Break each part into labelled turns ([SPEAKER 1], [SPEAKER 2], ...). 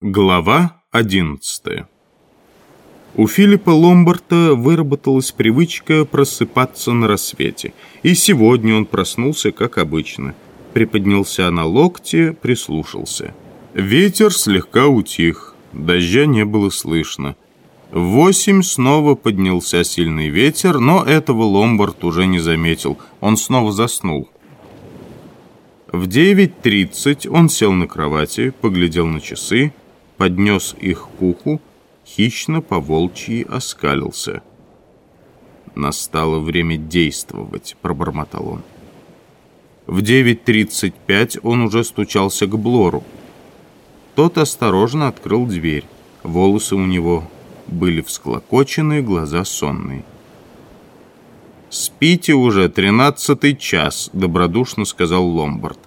[SPEAKER 1] Глава 11 У Филиппа Ломбарта выработалась привычка просыпаться на рассвете, и сегодня он проснулся, как обычно. Приподнялся на локте, прислушался. Ветер слегка утих, дождя не было слышно. В восемь снова поднялся сильный ветер, но этого Ломбард уже не заметил, он снова заснул. В 9.30 он сел на кровати, поглядел на часы, поднес их к уху, хищно по волчьи оскалился. «Настало время действовать», — пробормотал он. В 9.35 он уже стучался к Блору. Тот осторожно открыл дверь. Волосы у него были всклокочены, глаза сонные. «Спите уже тринадцатый час», — добродушно сказал Ломбард.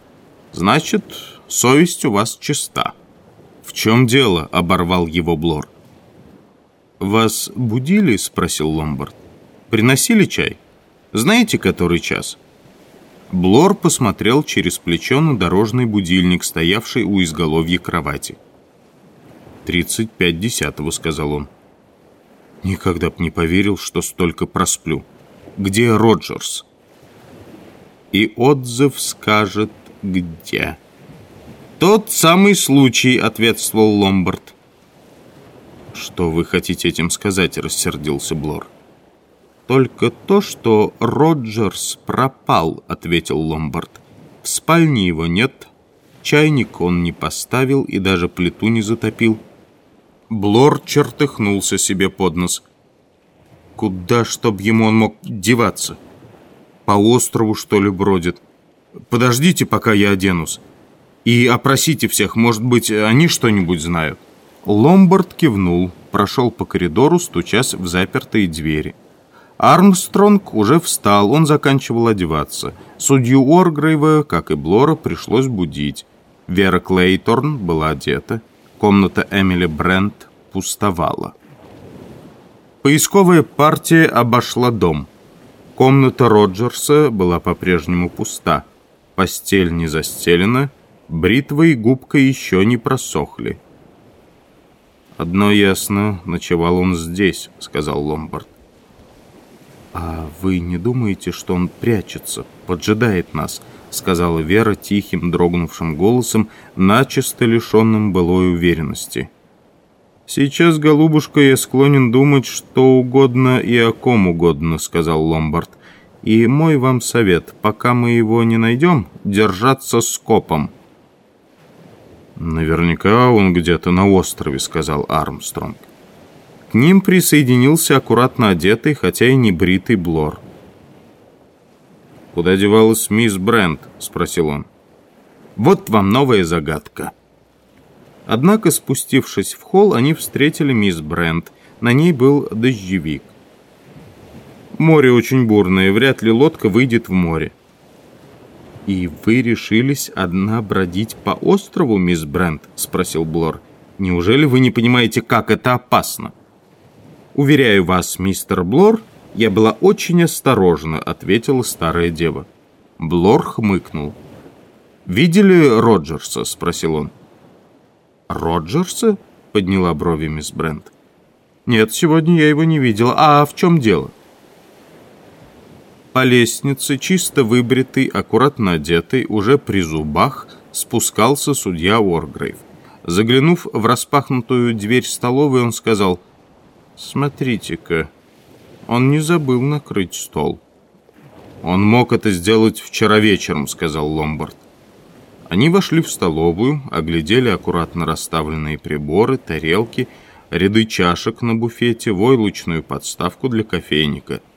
[SPEAKER 1] «Значит, совесть у вас чиста». «В чем дело?» — оборвал его Блор. «Вас будили?» — спросил Ломбард. «Приносили чай? Знаете, который час?» Блор посмотрел через плечо на дорожный будильник, стоявший у изголовья кровати. «Тридцать пять десятого», — сказал он. «Никогда б не поверил, что столько просплю. Где Роджерс?» И отзыв скажет «где». «Тот самый случай», — ответствовал Ломбард. «Что вы хотите этим сказать?» — рассердился Блор. «Только то, что Роджерс пропал», — ответил Ломбард. «В спальне его нет, чайник он не поставил и даже плиту не затопил». Блор чертыхнулся себе под нос. «Куда, чтоб ему он мог деваться? По острову, что ли, бродит? Подождите, пока я оденусь» и опросите всех, может быть, они что-нибудь знают». Ломбард кивнул, прошел по коридору, стучась в запертые двери. Армстронг уже встал, он заканчивал одеваться. Судью Оргрейва, как и Блора, пришлось будить. Вера Клейторн была одета. Комната Эмили Брент пустовала. Поисковая партия обошла дом. Комната Роджерса была по-прежнему пуста. Постель не застелена, Бритва и губка еще не просохли. «Одно ясно, ночевал он здесь», — сказал Ломбард. «А вы не думаете, что он прячется, поджидает нас?» — сказала Вера тихим, дрогнувшим голосом, начисто лишенным былой уверенности. «Сейчас, голубушка, я склонен думать, что угодно и о ком угодно», — сказал Ломбард. «И мой вам совет, пока мы его не найдем, держаться скопом». «Наверняка он где-то на острове», — сказал Армстронг. К ним присоединился аккуратно одетый, хотя и не бритый Блор. «Куда девалась мисс Брент?» — спросил он. «Вот вам новая загадка». Однако, спустившись в холл, они встретили мисс Брент. На ней был дождевик. «Море очень бурное, вряд ли лодка выйдет в море». «И вы решились одна бродить по острову, мисс Брент?» — спросил Блор. «Неужели вы не понимаете, как это опасно?» «Уверяю вас, мистер Блор, я была очень осторожна», — ответила старая дева. Блор хмыкнул. «Видели Роджерса?» — спросил он. «Роджерса?» — подняла брови мисс Брент. «Нет, сегодня я его не видела. А в чем дело?» По лестнице, чисто выбритый, аккуратно одетый, уже при зубах, спускался судья Уоргрейв. Заглянув в распахнутую дверь столовой, он сказал, «Смотрите-ка, он не забыл накрыть стол». «Он мог это сделать вчера вечером», — сказал Ломбард. Они вошли в столовую, оглядели аккуратно расставленные приборы, тарелки, ряды чашек на буфете, войлочную подставку для кофейника —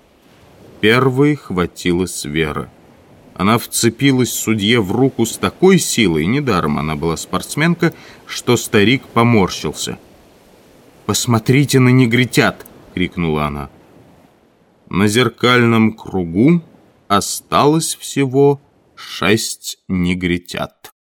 [SPEAKER 1] Первой хватилась Вера. Она вцепилась судье в руку с такой силой, недаром она была спортсменка, что старик поморщился. «Посмотрите на негритят!» — крикнула она. На зеркальном кругу осталось всего шесть негритят.